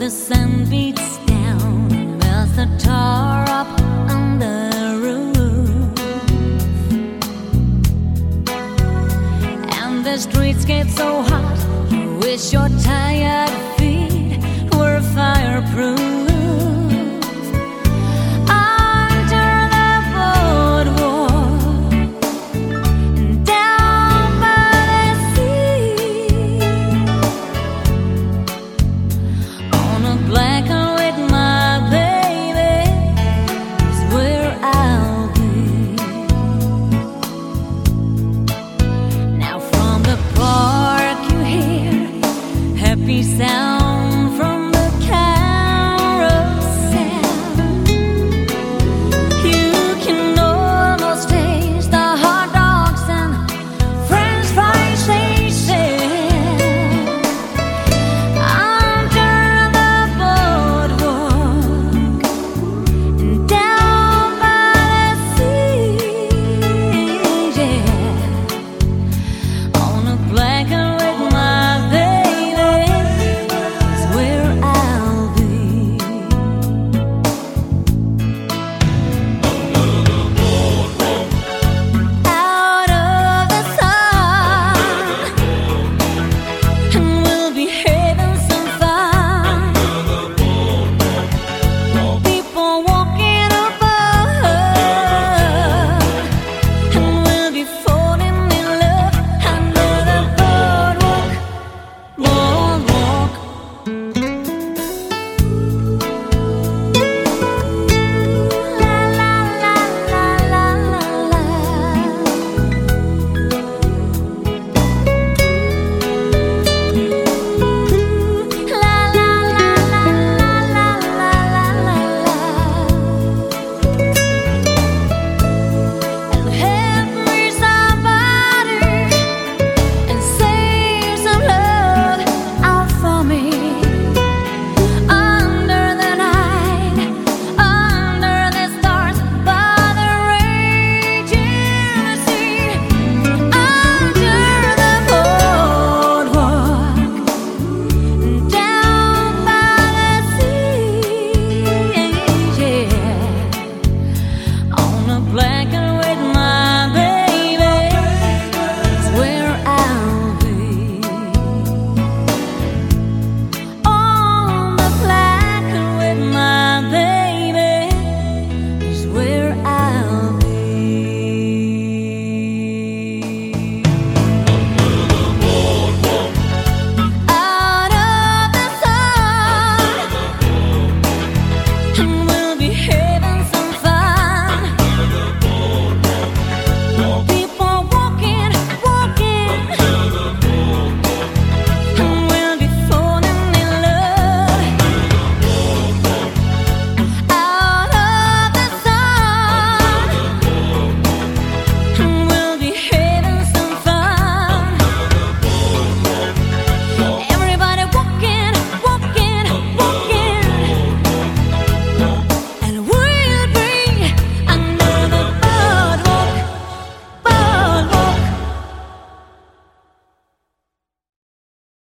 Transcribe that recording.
the sun beats down, melts the tar up on the roof. And the streets get so hot, you wish your tired feet were fireproof.